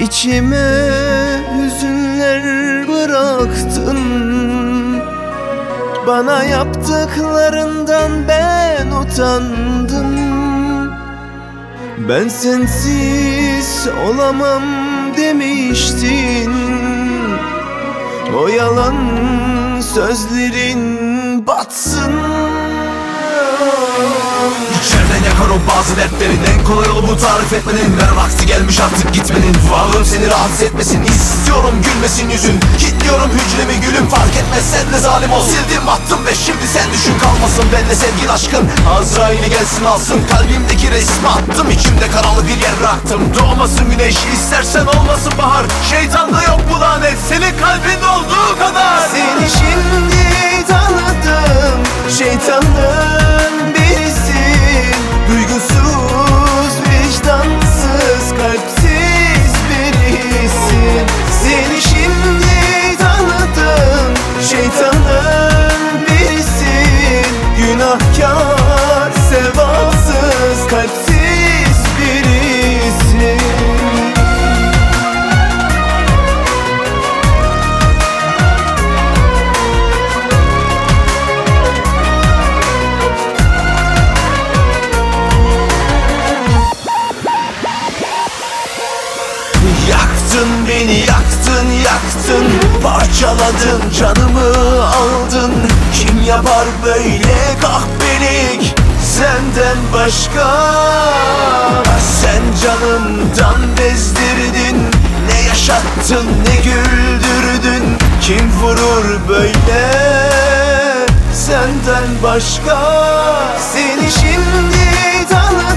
İçime hüzünler bıraktın. Bana yaptıklarından ben utandım. Ben sensiz olamam demiştin. O yalan sözlerin batsın o bazı dertlerin En kolay yolu bu tarif etmenin. Ver vakti gelmiş artık gitmenin. Varlığım seni rahatsız etmesin. İstiyorum gülmesin yüzün. Kilitliyorum hücremi gülüm Fark etmez. Sen de zalim ol. Sildim attım ve şimdi sen düşün. Kalmasın Benle sevgin aşkın. Azrail'i gelsin alsın. Kalbimdeki resmi attım. İçimde karanlık bir yer bıraktım. Doğmasın güneş istersen olmasın bahar. Şeytanda yok bu lanet. Senin kalbinde olduğu kadar. Seni şimdi sevapsız, kalpsiz birisin Yaktın beni yaktın yaktın. Parçaladın canımı aldın. Kim yapar böyle kahpelik Senden başka. Sen canımdan bezdirdin. Ne yaşattın ne güldürdün? Kim vurur böyle? Senden başka. Seni şimdi tanıdım